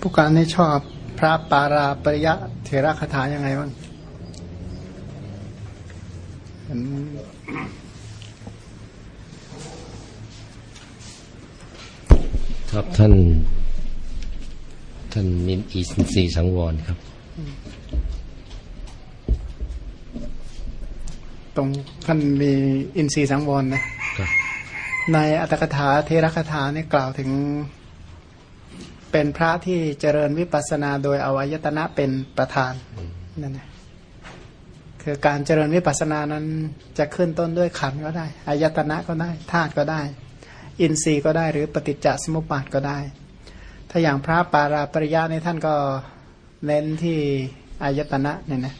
ผู้การนี่ชอบพระปาราปริยะเทระคาถายังไงบ้างเห็นครับท่าน ท่านมินอีสินสีสังวรครับ ตรงท่านมีอินทรีย์สังวรนะครับในอัตถกถาเทระคาถาเนี่ยกล่าวถึง เป็นพระที่เจริญวิปัสสนาโดยอวัยตนะเป็นประธานนั่นนะคือการเจริญวิปัสสนานั้นจะขึ้นต้นด้วยขันธ์ก็ได้อายตนะก็ได้ธาตุก็ได้ อินทรีย์ก็ได้หรือปฏิจจสมุปบาทก็ได้ ถ้าอย่างพระปาราปริยะในท่านก็เน้นที่อายตนะเนี่ยนะ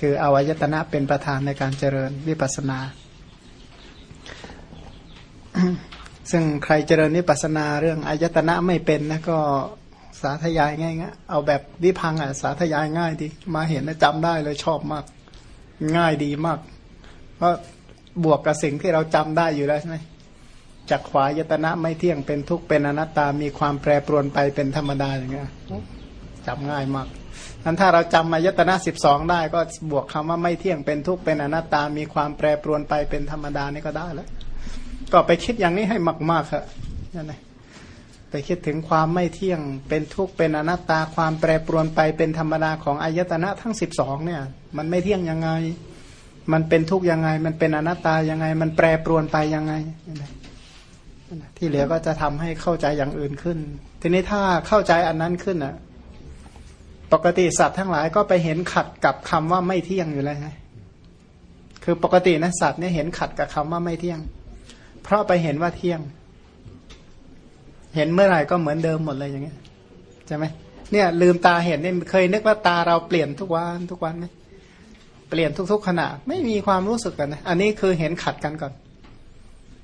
คืออวัยตนะเป็นประธานในการเจริญวิปัสสนา ซึ่งใครเจริญวิปัสนาเรื่องอายตนะไม่เป็นนะก็สาธยายง่ายๆเอาแบบวิพังอะสาธยายง่ายดี มาเห็นนะจำได้เลยชอบมาก ง่ายดีมาก เพราะบวกกับสิ่งที่เราจำได้อยู่แล้วใช่ไหมจากขวายตนะไม่เที่ยงเป็นทุกข์เป็นอนัตตา มีความแปรปรวนไปเป็นธรรมดาอย่างเงี้ยจำง่ายมากนั้นถ้าเราจำอายตนะสิบสองได้ก็บวกคำว่าไม่เที่ยงเป็นทุกข์เป็นอนัตตา มีความแปรปรวนไปเป็นธรรมดานี่ก็ได้แล้ว ก็ไปคิดอย่างนี้ให้มากๆครับนั่นแหละไปคิดถึงความไม่เที่ยงเป็นทุกข์เป็นอนัตตาความแปรปรวนไปเป็นธรรมดาของอายตนะทั้งสิบสองเนี่ย มันไม่เที่ยงยังไง มันเป็นทุกข์ยังไง มันเป็นอนัตตายังไง มันแปรปรวนไปยังไงที่เหลือก็จะทำให้เข้าใจอย่างอื่นขึ้น ทีนี้ถ้าเข้าใจอันนั้นขึ้นอะ ปกติสัตว์ทั้งหลายก็ไปเห็นขัดกับคำว่าไม่เที่ยงอยู่แล้วไงคือปกตินะสัตว์เนี่ยเห็นขัดกับคำว่าไม่เที่ยง เพราะไปเห็นว่าเที่ยง เห็นเมื่อไหร่ก็เหมือนเดิมหมดเลยอย่างเงี้ยใช่ไหมเนี่ยลืมตาเห็นเนี่ยเคยนึกว่าตาเราเปลี่ยนทุกวันทุกวันไหมเปลี่ยนทุก ๆ ขณะ ไม่มีความรู้สึกกันนะอันนี้คือเห็นขัดกันก่อน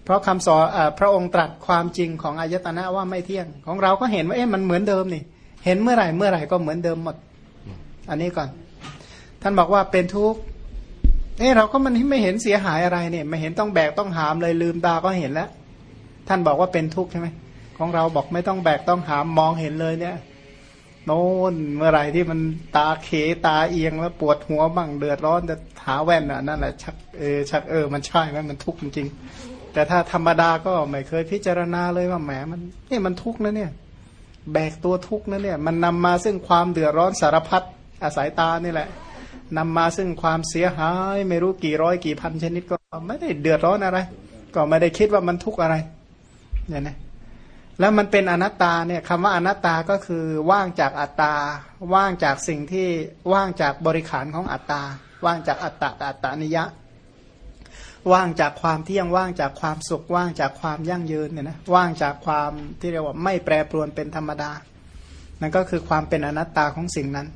เพราะคำสอนพระองค์ตรัสความจริงของอายตนะว่าไม่เที่ยง ของเราก็เห็นว่าเอ๊ะมันเหมือนเดิมนี่ เห็นเมื่อไหร่เมื่อไหร่ก็เหมือนเดิมหมด อันนี้ก่อน ท่านบอกว่าเป็นทุกข์ เอ้เราก็มันไม่เห็นเสียหายอะไรเนี่ย ไม่เห็นต้องแบกต้องหามเลยลืมตาก็เห็นแล้ว ท่านบอกว่าเป็นทุกข์ใช่ไหมของเราบอกไม่ต้องแบกต้องหามมองเห็นเลยเนี่ยโน่นเมื่อไหร่ที่มันตาเขตาเอียงแล้วปวดหัวบ้างเดือดร้อนจะหาแว่นอะนั่นแหละชักเออชักเออมันใช่ไหมมันทุกข์จริงๆแต่ถ้าธรรมดาก็ไม่เคยพิจารณาเลยว่าแหมมันเนี่ยมันทุกข์นะเนี่ย แบกตัวทุกข์นะเนี่ย มันนำมาซึ่งความเดือดร้อนสารพัดอาศัยตานี่แหละ นำมาซึ่งความเสียหายไม่รู้กี่ร้อยกี่พันชนิดก็ไม่ได้เดือดร้อนอะไร ก็ไม่ได้คิดว่ามันทุกข์อะไรเนี่ยนะแล้วมันเป็นอนัตตาเนี่ยคำว่าอนัตตาก็คือว่างจากอัตตา ว่างจากสิ่งที่ว่างจากบริขารของอัตตา ว่างจากอัตตาอัตตานิยะ ว่างจากความเที่ยงว่างจากความสุข ว่างจากความยั่งยืนเนี่ยนะว่างจากความที่เรียกว่าไม่แปรปรวนเป็นธรรมดานั่นก็คือความเป็นอนัตตาของสิ่งนั้น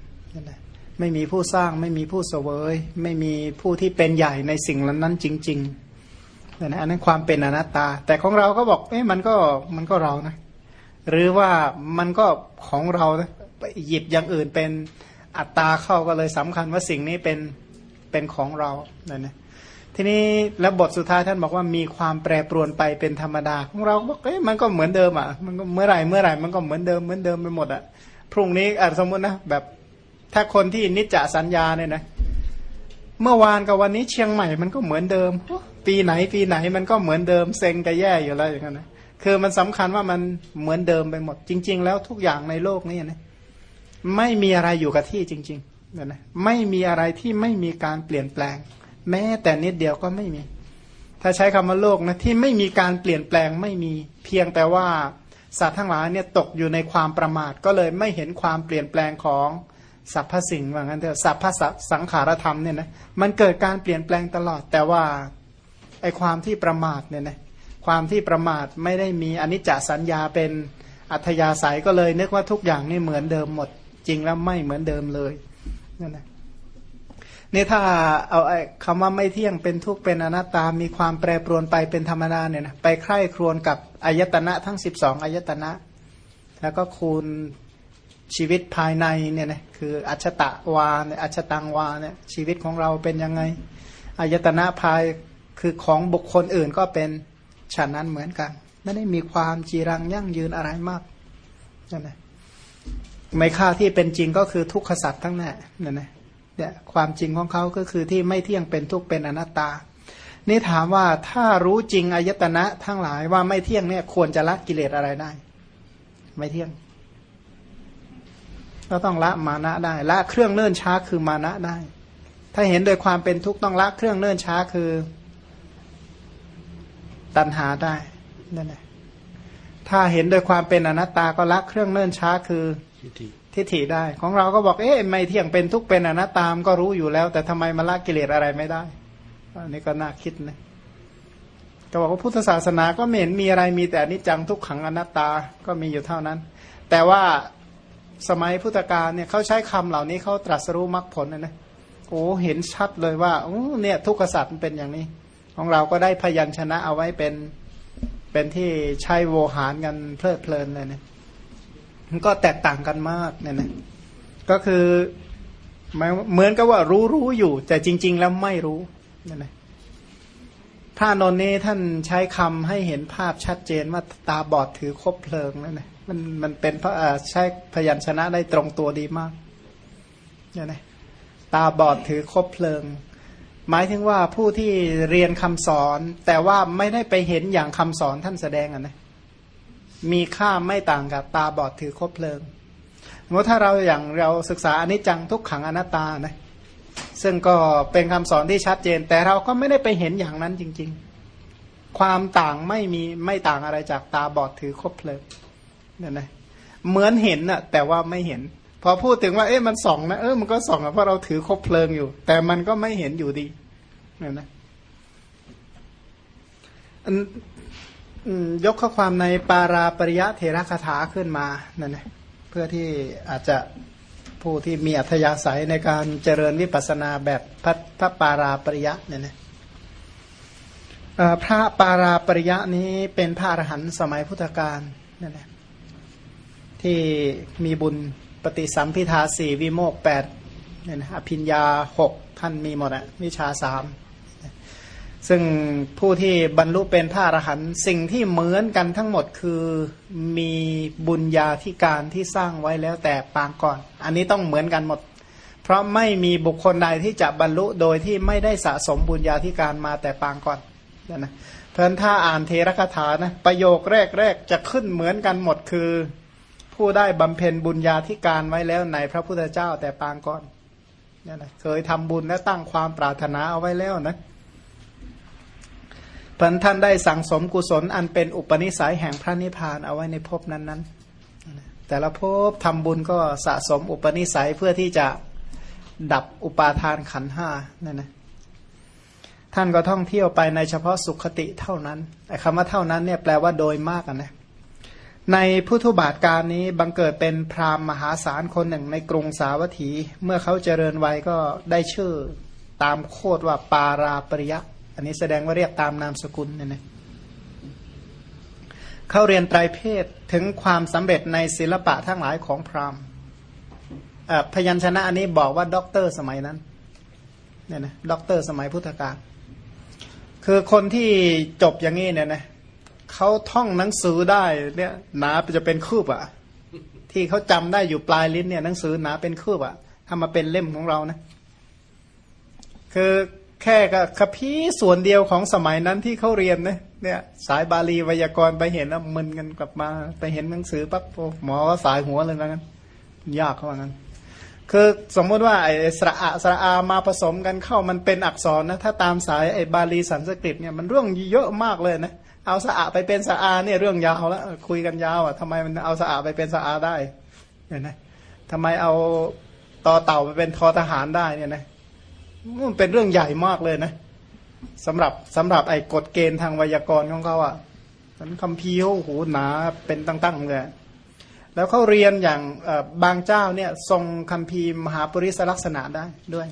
นะ ไม่มีผู้สร้าง ไม่มีผู้เสวย ไม่มีผู้ที่เป็นใหญ่ในสิ่งนั้นจริงๆนะอันนั้นความเป็นอนัตตา แต่ของเราก็บอกเอ๊ะมันก็มันก็เรานะหรือว่ามันก็ของเรานะหยิบอย่างอื่นเป็นอัตตาเข้าก็เลยสำคัญว่าสิ่งนี้เป็นเป็นของเราเนี่ยนะทีนี้แล้วบทสุดท้ายท่านบอกว่ามีความแปรปรวนไปเป็นธรรมดา ของเราบอกเอ๊ะมันก็เหมือนเดิมอะมันก็เมื่อไหร่เมื่อไหร่มันก็เหมือนเดิมเหมือนเดิมไปหมดอะพรุ่งนี้อสมมตินะแบบ ถ้าคนที่นิจจสัญญาเนี่ยนะ เมื่อวานกับวันนี้เชียงใหม่มันก็เหมือนเดิม ปีไหนปีไหนมันก็เหมือนเดิมเซ็งจะแย่อยู่แล้วอย่างนั้นนะคือมันสำคัญว่ามันเหมือนเดิมไปหมด จริง ๆ แล้วทุกอย่างในโลกนี้นะไม่มีอะไรอยู่กับที่จริงๆนะไม่มีอะไรที่ไม่มีการเปลี่ยนแปลง แม้แต่นิดเดียวก็ไม่มี ถ้าใช้คำว่าโลกนะที่ไม่มีการเปลี่ยนแปลงไม่มีเพียงแต่ว่าสัตว์ทั้งหลายเนี่ยตกอยู่ในความประมาทก็เลยไม่เห็นความเปลี่ยนแปลงของ สรรพสิ่งว่างั้นเถอะสรรพสังขารธรรมเนี่ยนะมันเกิดการเปลี่ยนแปลงตลอด แต่ว่าไอความที่ประมาทเนี่ยนะความที่ประมาทไม่ได้มีอนิจจสัญญาเป็นอัธยาศัยก็เลยนึกว่าทุกอย่างนี่เหมือนเดิมหมด จริงแล้วไม่เหมือนเดิมเลยนั่นนะนี่ถ้าเอาไอ้คำว่าไม่เที่ยงเป็นทุกข์เป็นอนัตตา มีความแปรปรวนไปเป็นธรรมดาเนี่ยนะไปใคร่ครวญกับอายตนะทั้งสิบสองอายตนะ แล้วก็คูณ ชีวิตภายในเนี่ยนะคืออัชตะวาเนี่ยอัชตังวาเนี่ยชีวิตของเราเป็นยังไงอายตนะภายคือของบุคคลอื่นก็เป็นฉะนั้นเหมือนกัน ไม่ได้มีความจีรังยั่งยืนอะไรมากนั่นนะไม่ค่าที่เป็นจริงก็คือทุกขสัตว์ทั้งนั้นนี่นะเนี่ยความจริงของเขาก็คือที่ไม่เที่ยงเป็นทุกเป็นอนัตตา นี่ถามว่าถ้ารู้จริงอายตนะทั้งหลายว่าไม่เที่ยงเนี่ยควรจะละกิเลสอะไรได้ ไม่เที่ยง ก็ต้องละมานะได้ ละเครื่องเนื่นช้าคือมานะได้ ถ้าเห็นโดยความเป็นทุกข์ต้องละเครื่องเนื่นช้าคือตัณหาได้นั่นแหละถ้าเห็นโดยความเป็นอนัตตาก็ละเครื่องเนื่นช้าคือทิฏฐิได้ ของเราก็บอกเอ๊ะไม่เที่ยงเป็นทุกเป็นอนัตตามก็รู้อยู่แล้ว แต่ทำไมมาละกิเลสอะไรไม่ได้อันนี้ก็น่าคิดนะก็บอกว่าพุทธศาสนาก็ไม่เห็นมีอะไรมีแต่นิจังทุกขังอนัตตาก็มีอยู่เท่านั้น แต่ว่า สมัยพุทธกาลเนี่ยเขาใช้คำเหล่านี้เขาตรัสรู้มรรคผลนะนะโอ้เห็นชัดเลยว่าโอ้เนี่ยทุกขสัตว์มันเป็นอย่างนี้ ของเราก็ได้พยัญชนะเอาไว้เป็นเป็นที่ใช้โวหารกันเพลิดเพลินเลยเนี่ยมันก็แตกต่างกันมากเนี่ยนะก็คือเหมือนกับว่ารู้รู้อยู่ แต่จริง ๆ แล้วไม่รู้เนี่ยนะพระนนท์นี้ท่านใช้คำให้เห็นภาพชัดเจนว่าตาบอดถือคบเพลิงนั่นะ มันมันเป็นพระใช้พยัญชนะได้ตรงตัวดีมากเนี่ยนะตาบอดถือคบเพลิง หมายถึงว่าผู้ที่เรียนคำสอน แต่ว่าไม่ได้ไปเห็นอย่างคำสอนท่านแสดงอะนะมีค่าไม่ต่างกับตาบอดถือคบเพลิงสมมติถ้าเราอย่างเราศึกษาอนิจจังทุกขังอนัตตานะซึ่งก็เป็นคำสอนที่ชัดเจน แต่เราก็ไม่ได้ไปเห็นอย่างนั้นจริง ๆ ความต่างไม่มีไม่ต่างอะไรจากตาบอดถือคบเพลิง เนี่ยนะเหมือนเห็นน่ะ แต่ว่าไม่เห็น พอพูดถึงว่า เอ๊ะมันส่องนะเออมันก็ส่องเพราะเราถือคบเพลิงอยู่ แต่มันก็ไม่เห็นอยู่ดีเนี่ยนะยกข้อความในปาราปริยะเทระคาถาขึ้นมานั่นนะเพื่อที่อาจจะผู้ที่มีอัธยาศัยในการเจริญวิปัสนาแบบพระพระปาราปริยะเนี่ยนะพระปาราปริยะนี้เป็นพระอรหันต์สมัยพุทธกาลนั่นแหละ ที่มีบุญปฏิสัมพิทาสี่วิโมกแปดเนี่ยนะอภิญญาหกท่านมีหมดอะวิชาสามซึ่งผู้ที่บรรลุเป็นพระอรหันต์สิ่งที่เหมือนกันทั้งหมดคือมีบุญญาธิการที่สร้างไว้แล้วแต่ปางก่อน อันนี้ต้องเหมือนกันหมด เพราะไม่มีบุคคลใดที่จะบรรลุโดยที่ไม่ได้สะสมบุญญาธิการมาแต่ปางก่อนนะเพราะถ้าอ่านเทระคาถานะประโยคแรกๆจะขึ้นเหมือนกันหมดคือ ผู้ได้บำเพ็ญบุญญาธิการไว้แล้วในพระพุทธเจ้าแต่ปางก่อนเนี่ยนะเคยทำบุญและตั้งความปรารถนาเอาไว้แล้วนะพันท่านได้สั่งสมกุศลอันเป็นอุปนิสัยแห่งพระนิพพานเอาไว้ในภพนั้นๆ แต่ละภพทำบุญก็สะสมอุปนิสัยเพื่อที่จะดับอุปาทานขันห้านั่นนะท่านก็ท่องเที่ยวไปในเฉพาะสุขติเท่านั้นไอ้คำว่าเท่านั้นเนี่ยแปลว่าโดยมากนะ ในพุทธบาทการนี้บังเกิดเป็นพราหมณ์มหาศาลคนหนึ่งในกรุงสาวัตถี เมื่อเขาเจริญวัยก็ได้ชื่อตามโคดว่าปาราปริยะ อันนี้แสดงว่าเรียกตามนามสกุลเนี่ยนะเขาเรียนไตรเพศถึงความสำเร็จในศิลปะทั้งหลายของพราหมณ์พยัญชนะอันนี้บอกว่าด็อกเตอร์สมัยนั้นเนี่ยนะด็อกเตอร์สมัยพุทธกาลคือคนที่จบอย่างนี้เนี่ยนะ เขาท่องหนังสือได้เนี่ยหนาจะเป็นคืบอะที่เขาจำได้อยู่ปลายลิ้นเนี่ยหนังสือหนาเป็นคืบอะทำมาเป็นเล่มของเรานะ คือแค่กับคัมภีร์ส่วนเดียวของสมัยนั้นที่เขาเรียนนะเนี่ย สายบาลีไวยากรณ์ไปเห็นแล้วมึนกันกลับมา ไปเห็นหนังสือปั๊บหมอก็สายหัวเลยนะกันยากเขาว่างั้นคือสมมติว่าไอ้สระอะสระอามาผสมกันเข้ามันเป็นอักษรนะ ถ้าตามสายไอ้บาลีสันสกฤตเนี่ยมันเรื่องเยอะมากเลยนะ เอาสะอาไปเป็นสะอาเนี่ยเรื่องยาวแล้วคุยกันยาวอะทำไมมันเอาสะอาไปเป็นสะอาได้เห็นไหมทำไมเอาต่อเต่าไปเป็นทอทหารได้เนี่ยนะมันเป็นเรื่องใหญ่มากเลยนะสำหรับสำหรับไอ้กฎเกณฑ์ทางไวยากรณ์ของเขาอะมันคำพีโอ้โหหนาเป็นตั้งๆเลยแล้วเขาเรียนอย่างบางเจ้าเนี่ยทรงคำพีมหาปริศลักษณะได้ด้วย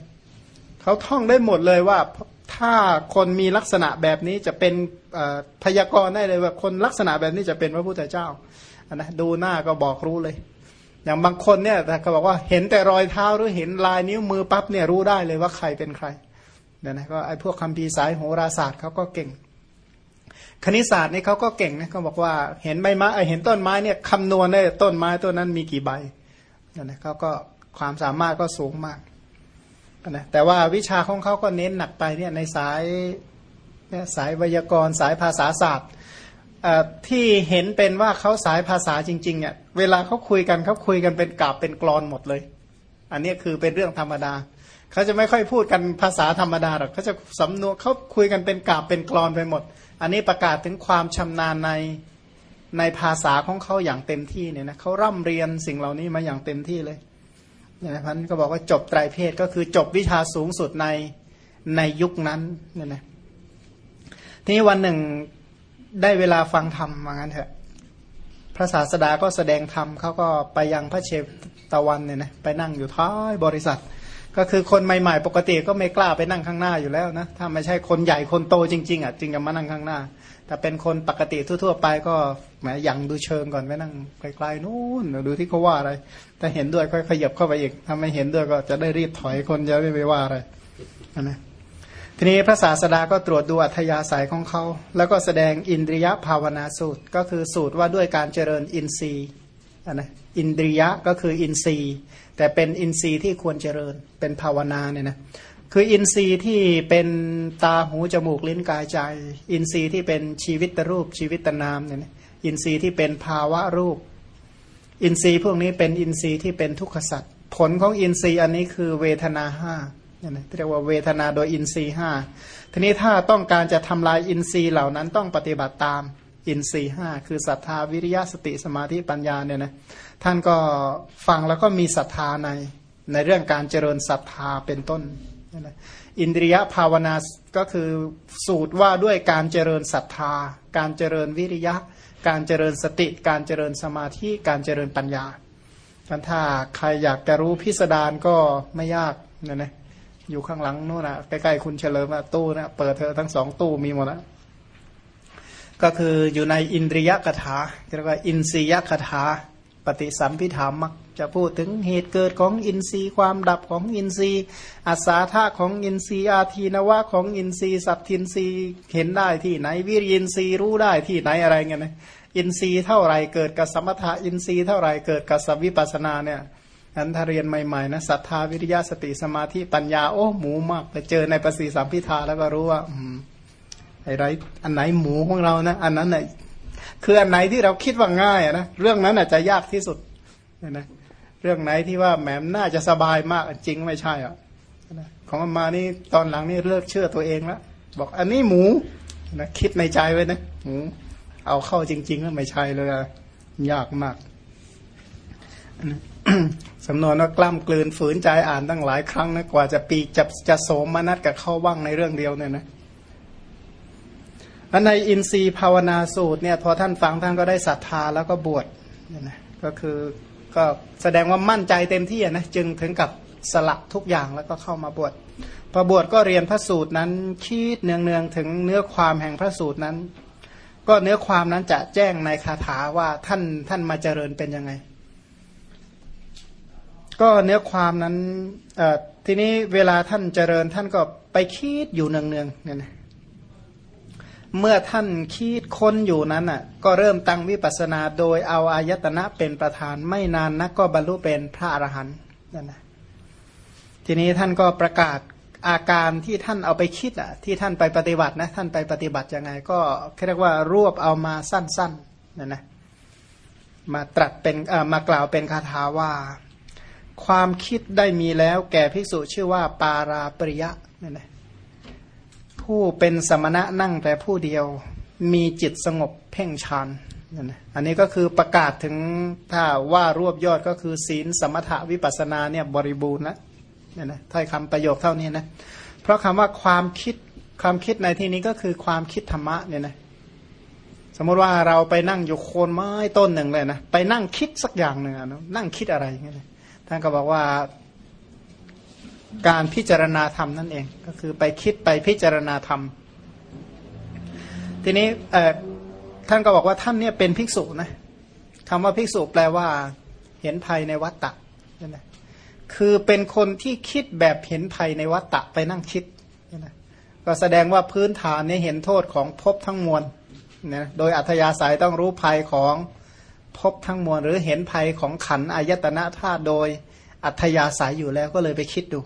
เขาท่องได้หมดเลยว่าถ้าคนมีลักษณะแบบนี้จะเป็น พยากรณ์ได้เลยว่าคนลักษณะแบบนี้จะเป็นพระพุทธเจ้านะดูหน้าก็บอกรู้เลย อย่างบางคนเนี่ยแต่เขาบอกว่าเห็นแต่รอยเท้าหรือเห็นลายนิ้วมือปั๊บเนี่ยรู้ได้เลยว่าใครเป็นใครเนี่ยนะก็ไอ้พวกคัมภีร์สายโหราศาสตร์เขาก็เก่ง คณิตศาสตร์นี่เขาก็เก่งนะเขาบอกว่าเห็นใบไม้เห็นต้นไม้เนี่ยคำนวณได้ต้นไม้ต้นนั้นมีกี่ใบเนะเขาก็ความสามารถก็สูงมากนะแต่ว่าวิชาของเขาก็เน้นหนักไปเนี่ยในสาย สายไวยากรณ์สายภาษาศาสตร์ที่เห็นเป็นว่าเขาสายภาษาจริงๆเนี่ยเวลาเขาคุยกันเขาคุยกันเป็นกาบเป็นกรอนหมดเลย อันนี้คือเป็นเรื่องธรรมดาเขาจะไม่ค่อยพูดกันภาษาธรรมดาหรอกเขาจะสำนวนเขาคุยกันเป็นกาบเป็นกรอนไปหมด อันนี้ประกาศถึงความชำนาญในในภาษาของเขาอย่างเต็มที่เนี่ยนะเขาร่ำเรียนสิ่งเหล่านี้มาอย่างเต็มที่เลยเนี่ยนะพันก็บอกว่าจบไตรเพศก็คือจบวิชาสูงสุดในในยุคนั้นเนี่ยนะ ทีนี้วันหนึ่งได้เวลาฟังธรรมว่างั้นเถอะ พระศาสดาก็แสดงธรรมเขาก็ไปยังพระเชฟตะวันเนี่ยนะไปนั่งอยู่ท้ายบริษัท ก็คือคนใหม่ๆ ปกติก็ไม่กล้าไปนั่งข้างหน้าอยู่แล้วนะถ้าไม่ใช่คนใหญ่คนโตจริง ๆอะจึงจะมานั่งข้างหน้า แต่เป็นคนปกติทั่วๆไปก็แหมยังดูเชิงก่อนไปนั่งไกลๆนู่นดูที่เขาว่าอะไรถ้าเห็นด้วยค่อยขยับเข้าไปอีกถ้าไม่เห็นด้วยก็จะได้รีบถอยคนจะไม่ไปว่าอะไรนะ ทีนี้พระศาสดาก็ตรวจดูอัธยาศัยของเขา แล้วก็แสดงอินทรียภาวนาสูตร ก็คือสูตรว่าด้วยการเจริญอินทรีย์นะอินทรียะก็คืออินทรีย์ แต่เป็นอินทรีย์ที่ควรเจริญเป็นภาวนาเนี่ยนะคืออินทรีย์ที่เป็นตาหูจมูกลิ้นกายใจ อินทรีย์ที่เป็นชีวิตรูปชีวิตนามเนี่ยนะอินทรีย์ที่เป็นภาวะรูป อินทรีย์พวกนี้เป็นอินทรีย์ที่เป็นทุกขสัตว์ผลของอินทรีย์อันนี้คือเวทนาห้า เนี่ยนะเรียกว่าเวทนาโดยอินทรีห้าทีนี้ถ้าต้องการจะทำลายอินทรีย์เหล่านั้นต้องปฏิบัติตามอินทรีห้าคือศรัทธาวิริยะสติสมาธิปัญญาเนี่ยนะท่านก็ฟังแล้วก็มีศรัทธาในในเรื่องการเจริญศรัทธาเป็นต้นอินทรียภาวนาก็คือสูตรว่าด้วยการเจริญศรัทธา การเจริญวิริยะ การเจริญสติ การเจริญสมาธิการเจริญปัญญาถ้าใครอยากจะรู้พิสดารก็ไม่ยากนะนะ อยู่ข้างหลังนู่นนะใกล้ๆคุณเฉลิมตู้นะเปิดเธอทั้งสองตู้มีหมดแล้วก็คืออยู่ในอินทรียกถาเรียกว่าอินทรียกถาปฏิสัมพิธามักจะพูดถึงเหตุเกิดของอินทรีย์ความดับของอินทรีย์อาสาธาของอินทรีย์อาทีนวะของอินทรีย์สัพทินทรีย์เห็นได้ที่ไหนวิริยินทรีย์รู้ได้ที่ไหนอะไรเงี้ยนะอินทรีย์เท่าไรเกิดกับสมถะอินทรีย์เท่าไรเกิดกับสวิปัสนาเนี่ย นั้นถ้าเรียนใหม่ๆนะศรัทธาวิริยะสติสมาธิปัญญาโอ้หมูมากไปเจอในประสีสัมพิทาแล้วก็รู้ว่าอืมไอ้ไรอันไหนหมูของเรานะอันนั้นน่ะคืออันไหนที่เราคิดว่าง่ายนะเรื่องนั้นอาจจะยากที่สุดนะเรื่องไหนที่ว่าแหมน่าจะสบายมากจริงไม่ใช่อะของมานี่ตอนหลังนี่เลิกเชื่อตัวเองแล้วบอกอันนี้หมูนะคิดในใจไว้นะหมูเอาเข้าจริงๆแล้วไม่ใช่เลยยากมาก สำนวนว่ากล้ามกลืนฝืนใจอ่านตั้งหลายครั้งนะกว่าจะปีจะจะโสมนัดกับเข้าว่างในเรื่องเดียวเนี่ยนะอันในอินทรีย์ภาวนาสูตรเนี่ยพอท่านฟังท่านก็ได้ศรัทธาแล้วก็บวชเนี่ยนะก็คือก็แสดงว่ามั่นใจเต็มที่นะจึงถึงกับสละทุกอย่างแล้วก็เข้ามาบวชพอบวชก็เรียนพระสูตรนั้นคิดเนืองๆถึงเนื้อความแห่งพระสูตรนั้น ก็เนื้อความนั้นจะแจ้งในคาถาว่าท่านท่านมาเจริญเป็นยังไง ก็เนื้อความนั้นทีนี้เวลาท่านเจริญท่านก็ไปคิดอยู่เนืองๆเนี่ยนะเมื่อท่านคิดค้นอยู่นั้นอะก็เริ่มตั้งวิปัสนาโดยเอาอายตนะเป็นประธานไม่นานนักก็บรรลุเป็นพระอรหันต์นั่นนะทีนี้ท่านก็ประกาศอาการที่ท่านเอาไปคิดอะที่ท่านไปปฏิบัตินะท่านไปปฏิบัติยังไง ก็เรียกว่ารวบเอามาสั้นๆนั่นนะมาตรัสเป็นมากล่าวเป็นคาถาว่า ความคิดได้มีแล้ว แก่ภิกษุชื่อว่าปาราปริยะนี่นะผู้เป็นสมณะนั่งแต่ผู้เดียวมีจิตสงบเพ่งฌานนี่นะอันนี้ก็คือประกาศถึงถ้าว่ารวบยอดก็คือศีลสมถะวิปัสนาเนี่ยบริบูรณ์แล้วนี่นะถ้อยคำประโยคเท่านี้นะ เพราะคำว่าความคิดความคิดในที่นี้ก็คือความคิดธรรมะเนี่ยนะสมมติว่าเราไปนั่งอยู่โคนไม้ต้นหนึ่งเลยนะไปนั่งคิดสักอย่างหนึ่งนะนั่งคิดอะไรเงี้ย ท่านก็บอกว่าการพิจารณาธรรมนั่นเอง ก็คือไปคิดไปพิจารณาธรรม ทีนี้ท่านก็บอกว่าท่านเนี่ยเป็นภิกษุนะคำว่าภิกษุแปลว่า เห็นภัยในวัฏฏะนั่นแหละคือเป็นคนที่คิดแบบเห็นภัยในวัฏฏะไปนั่งคิดนะก็แสดงว่าพื้นฐานนี้เห็นโทษของภพทั้งมวลนะโดยอัธยาศัยต้องรู้ภัยของ พบทั้งมวลหรือเห็นภัยของขันอายตนะธาตุโดยอัธยาศัยอยู่แล้วก็เลยไปคิดดู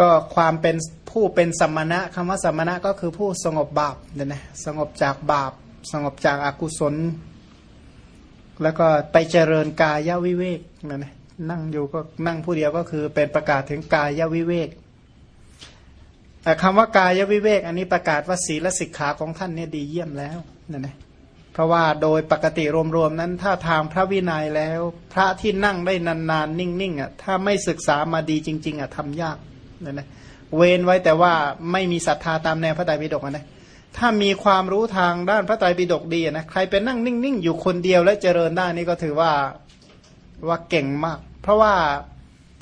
ก็ความเป็นผู้เป็นสมณะคำว่าสมณะก็คือผู้สงบบาปเนี่ยนะสงบจากบาป สงบจากอากุศล แล้วก็ไปเจริญกายวิเวกนั่นนะนั่งอยู่ก็นั่งผู้เดียวก็คือเป็นประกาศถึงกายวิเวกแต่คำว่ากายวิเวก อันนี้ประกาศว่าศีลสิกขาของท่านเนี่ยดีเยี่ยมแล้วนั่นนะ เพราะว่าโดยปกติรวมๆนั้นถ้าทางพระวินัยแล้ว พระที่นั่งได้นานๆ นิ่งๆอะถ้าไม่ศึกษามาดีจริง ๆอะทำยากนั่นะเว้นไว้แต่ว่าไม่มีศรัทธาตามแนวพระไตรปิฎกนะถ้ามีความรู้ทางด้านพระไตรปิฎกดีนะใครเป็นนั่งนิ่งๆ อยู่คนเดียวและเจริญได้นี่ก็ถือว่าว่าเก่งมาก เพราะว่า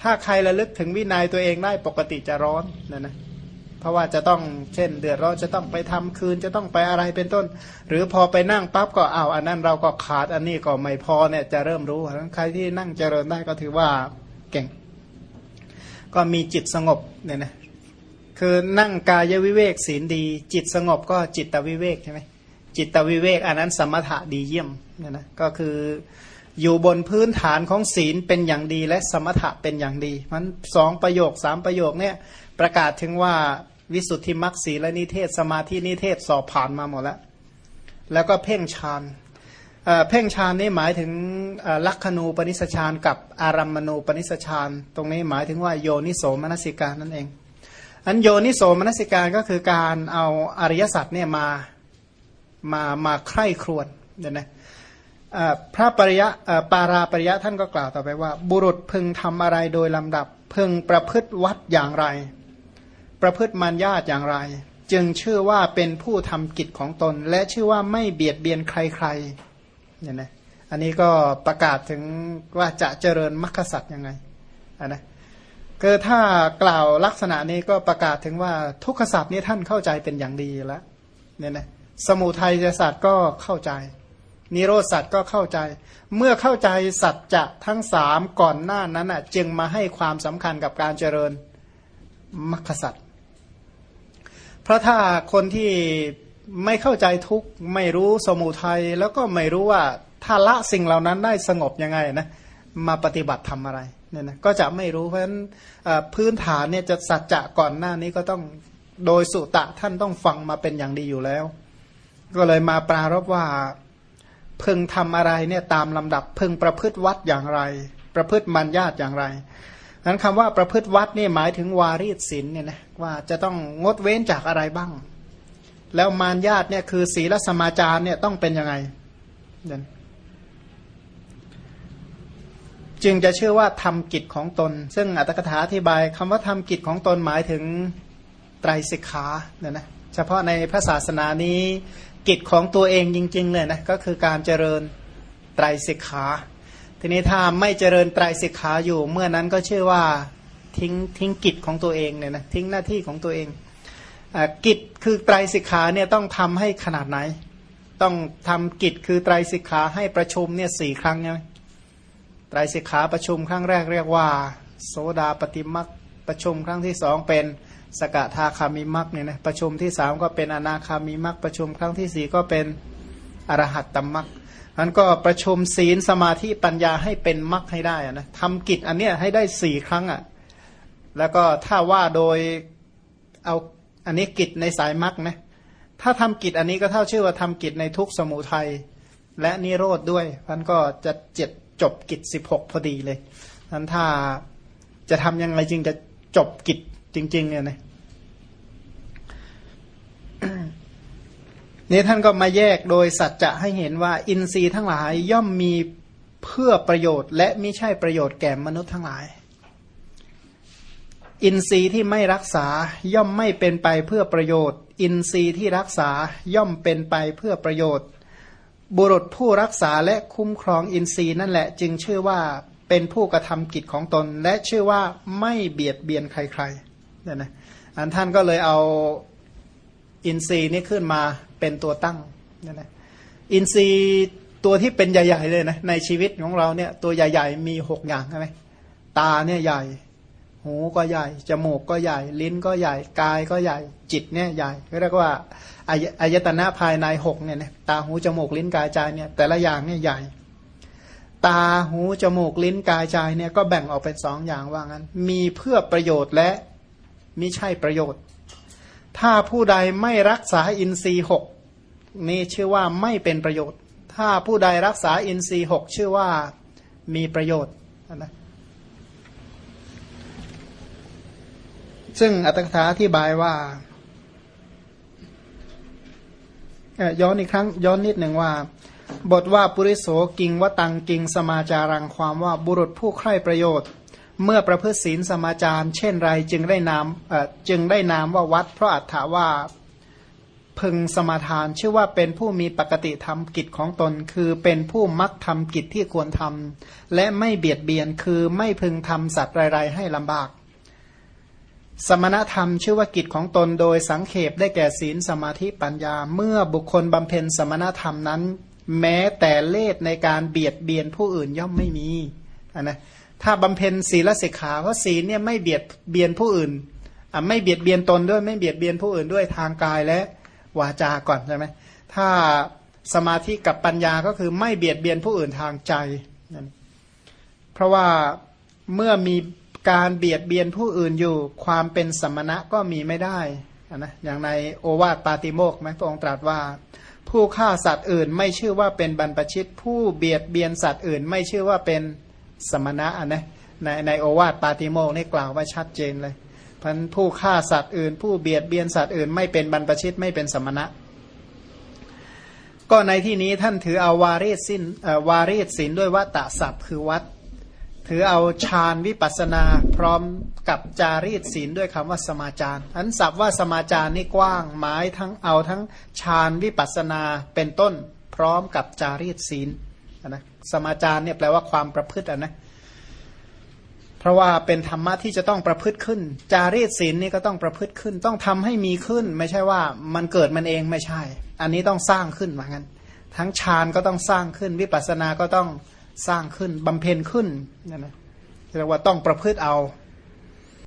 ถ้าใครระลึกถึงวินัยตัวเองได้ปกติจะร้อนนั่นนะ เพราะว่าจะต้องเช่น เดือดร้อนจะต้องไปทำคืนจะต้องไปอะไรเป็นต้น หรือพอไปนั่งปั๊บก็เอาอันนั้นเราก็ขาดอันนี้ก็ไม่พอเนี่ยจะเริ่มรู้ใครที่นั่งเจริญได้ก็ถือว่าเก่ง ก็มีจิตสงบเนี่ยนะคือนั่งกายวิเวกศีลดี จิตสงบก็จิตตวิเวกใช่ไหมจิตตวิเวก อันนั้นสมถะดีเยี่ยมเนี่ยนะก็คืออยู่บนพื้นฐานของศีลเป็นอย่างดีและสมถะเป็นอย่างดีมันสองประโยคสามประโยคเนี่ย ประกาศถึงว่าวิสุทธิมรรคสีและนิเทศสมาธินิเทศสอบผ่านมาหมดแล้ว แล้วก็เพ่งฌานเพ่งฌานนี่หมายถึงลักขณูปนิสฌานกับอารัมมณูปนิสฌานตรงนี้หมายถึงว่าโยนิโสมนสิการนั่นเองอันโยนิโสมนสิการก็คือการเอาอริยสัจเนี่ยมามามาใคร่ครวญเนี่ยนะพระปริยะปาราปริยะท่านก็กล่าวต่อไปว่า บุรุษพึงทำอะไรโดยลำดับพึงประพฤติวัดอย่างไร ประพฤติมันญาติอย่างไร จึงชื่อว่าเป็นผู้ทำกิจของตน และชื่อว่าไม่เบียดเบียนใครๆเนี่ยนะอันนี้ก็ประกาศถึงว่าจะเจริญมรรคสัตว์ยังไงอันนะคือถ้ากล่าวลักษณะนี้ก็ประกาศถึงว่าทุกขสัตว์นี้ท่านเข้าใจเป็นอย่างดีแล้วเนี่ยนะสมุทัยศาสตร์ก็เข้าใจ นิโรธสัตว์ก็เข้าใจ เมื่อเข้าใจสัจจะทั้งสามก่อนหน้านั้นอะจึงมาให้ความสำคัญกับการเจริญมรรคสัตว์ เพราะถ้าคนที่ไม่เข้าใจทุกไม่รู้สมุทัยแล้วก็ไม่รู้ว่าถ้าละสิ่งเหล่านั้นได้สงบยังไงนะมาปฏิบัติทำอะไรเนี่ยนะก็จะไม่รู้เพราะฉะนั้นพื้นฐานเนี่ยจะสัจจะก่อนหน้านี้ก็ต้องโดยสุตะท่านต้องฟังมาเป็นอย่างดีอยู่แล้ว ก็เลยมาปรารบว่าพึงทำอะไรเนี่ยตามลำดับพึงประพฤติวัดอย่างไร ประพฤติมัญญาตอย่างไร นั้นคำว่าประพฤติวัดนี่หมายถึงวารีศีลเนี่ยนะว่าจะต้องงดเว้นจากอะไรบ้าง แล้วมารญาติเนี่ยคือศีลสมาจารเนี่ยต้องเป็นยังไงเนี่ยจึงจะเชื่อว่าทำกิจของตน ซึ่งอัตถกถาอธิบายคำว่าทำกิจของตนหมายถึงไตรสิกขาเนี่ยนะเฉพาะในพระศาสนานี้กิจของตัวเองจริง ๆ เลยนะก็คือการเจริญไตรสิกขา ทีนี้ถ้าไม่เจริญไตรสิกขาอยู่ เมื่อนั้นก็ชื่อว่าทิ้งทิ้งกิจของตัวเองเนี่ยนะทิ้งหน้าที่ของตัวเองอกิจคือไตรสิกขาเนี่ยต้องทำให้ขนาดไหน ต้องทำกิจคือไตรสิกขาให้ประชุมเนี่ยสี่ครั้งใช่ไหมไตรสิกขาประชุมครั้งแรกเรียกว่า โสดาปฏิมักประชุมครั้งที่สองเป็นสกทาคามิมักเนี่ยนะประชุมที่สามก็เป็นอนาคามิมักประชุมครั้งที่สี่ก็เป็นอรหัตตมัก มันก็ประชุมศีลสมาธิปัญญาให้เป็นมรรคให้ได้นะทำกิจอันเนี้ยให้ได้สี่ครั้งอะ่ะแล้วก็ถ้าว่าโดยเอาอันนี้กิจในสายมรรคนะถ้าทำกิจอันนี้ก็เท่าชื่อว่าทำกิจในทุกสมุทัยและนิโรธด้วยมันก็จะเจ็ดจบกิจสิบหกพอดีเลยนั้นถ้าจะทำยังไงจึงจะจบกิจจริงๆเนี่ยนะ นี่ท่านก็มาแยกโดยสัจจะให้เห็นว่า อินทรีย์ทั้งหลายย่อมมีเพื่อประโยชน์และไม่ใช่ประโยชน์แก่มนุษย์ทั้งหลาย อินทรีย์ที่ไม่รักษาย่อมไม่เป็นไปเพื่อประโยชน์ อินทรีย์ที่รักษาย่อมเป็นไปเพื่อประโยชน์ บุรุษผู้รักษาและคุ้มครองอินทรีย์นั่นแหละจึงชื่อว่าเป็นผู้กระทำกิจของตน และชื่อว่าไม่เบียดเบียนใครๆเนี่ยนะอันท่านก็เลยเอา อินทรีย์นี้ขึ้นมาเป็นตัวตั้งนี่นะอินทรีย์ตัวที่เป็นใหญ่ ๆ เลยนะในชีวิตของเราเนี่ยตัวใหญ่ ๆ มีหกอย่างใช่ไหมตาเนี่ยใหญ่ หูก็ใหญ่ จมูกก็ใหญ่ ลิ้นก็ใหญ่ กายก็ใหญ่ จิตเนี่ยใหญ่เรียกว่าอายตนะภายในหกเนี่ยนะตาหูจมูกลิ้นกายใจเนี่ยแต่ละอย่างเนี่ยใหญ่ ตาหูจมูกลิ้นกายใจเนี่ยก็แบ่งออกเป็นสองอย่างว่างั้น มีเพื่อประโยชน์และมิใช่ประโยชน์ ถ้าผู้ใดไม่รักษาอินทรีย์หกนี่ชื่อว่าไม่เป็นประโยชน์ ถ้าผู้ใดรักษาอินทรีย์หกชื่อว่ามีประโยชน์นะซึ่งอัตถกถาอธิบายว่าย้อนอีกครั้งย้อนนิดหนึ่งว่า บทว่าปุริโสกิงวตังกิงสมาจารังความว่าบุรุษผู้ใคร่ประโยชน์ เมื่อประพฤติศีลสมาจารเช่นไรจึงได้นามจึงได้นามว่าวัด เพราะอัตถาว่าพึงสมาทานชื่อว่าเป็นผู้มีปกติทำกิจของตน คือเป็นผู้มักทำกิจที่ควรทำและไม่เบียดเบียนคือไม่พึงทำสัตว์ไรๆให้ลำบาก สมณธรรมชื่อว่ากิจของตนโดยสังเขปได้แก่ศีลสมาธิปัญญา เมื่อบุคคลบำเพ็ญสมณธรรมนั้น แม้แต่เลสในการเบียดเบียนผู้อื่นย่อมไม่มีนะ ถ้าบำเพ็ญศีลสิกขาเพราะศีลเนี่ยไม่เบียดเบียนผู้อื่นไม่เบียดเบียนตนด้วยไม่เบียดเบียนผู้อื่นด้วยทางกายและวาจาก่อนใช่ไหมถ้าสมาธิกับปัญญาก็คือไม่เบียดเบียนผู้อื่นทางใจนั่นเพราะว่าเมื่อมีการเบียดเบียนผู้อื่นอยู่ความเป็นสมณะก็มีไม่ได้นะอย่างในโอวาทปาติโมกไหมพระองค์ตรัสว่า ผู้ฆ่าสัตว์อื่นไม่ชื่อว่าเป็นบรรพชิต ผู้เบียดเบียนสัตว์อื่น ไม่ชื่อว่าเป็น สมณะนะในในโอวาทปาติโมกนี่กล่าวไว้ชัดเจนเลยพันผู้ฆ่าสัตว์อื่น ผู้เบียดเบียนสัตว์อื่น ไม่เป็นบรรพชิตไม่เป็นสมณะ ก็ในที่นี้ท่านถือเอาวารีสินวารีสินด้วยวัตตะศัพท์คือวัด ถือเอาฌานวิปัสนาพร้อมกับจารีตศีลด้วยคำว่าสมาจารอันศัพท์ว่าสมาจารนี่กว้างหมายทั้งเอาทั้งฌานวิปัสนาเป็นต้น พร้อมกับจารีตศีลนะสมาจารเนี่ยแปลว่าความประพฤตินะเพราะว่าเป็นธรรมะที่จะต้องประพฤติขึ้น จารีตศีลนี่ก็ต้องประพฤติขึ้น ต้องทำให้มีขึ้น ไม่ใช่ว่ามันเกิดมันเองไม่ใช่ อันนี้ต้องสร้างขึ้นเหมือนกันทั้งฌานก็ต้องสร้างขึ้น วิปัสสนาก็ต้องสร้างขึ้นบำเพ็ญขึ้นนั่นนะเรียกว่าต้องประพฤติเอา